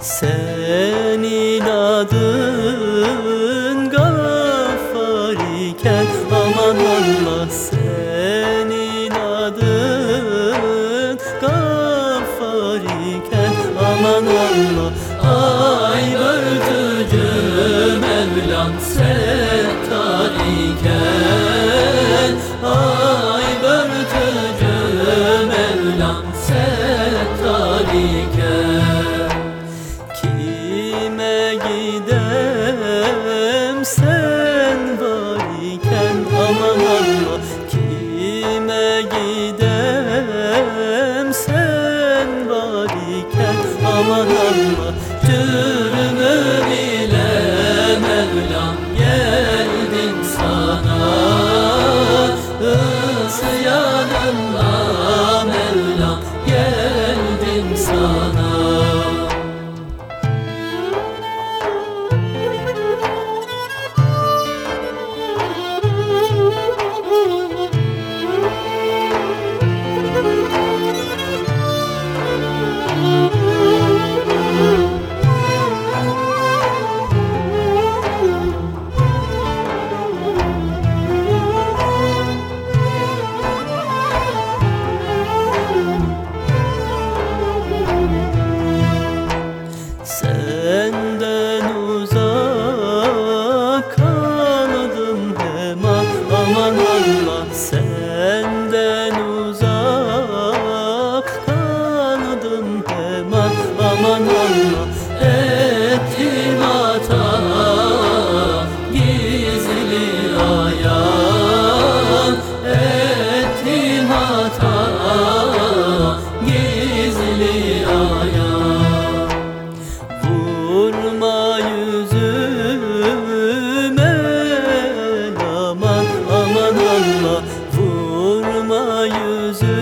Senin adın I'm sorry. Amanın ettim hata Gizli ayan. Ettim hata Gizli ayan. Vurma yüzüme Aman aman Allah. Vurma yüzüme.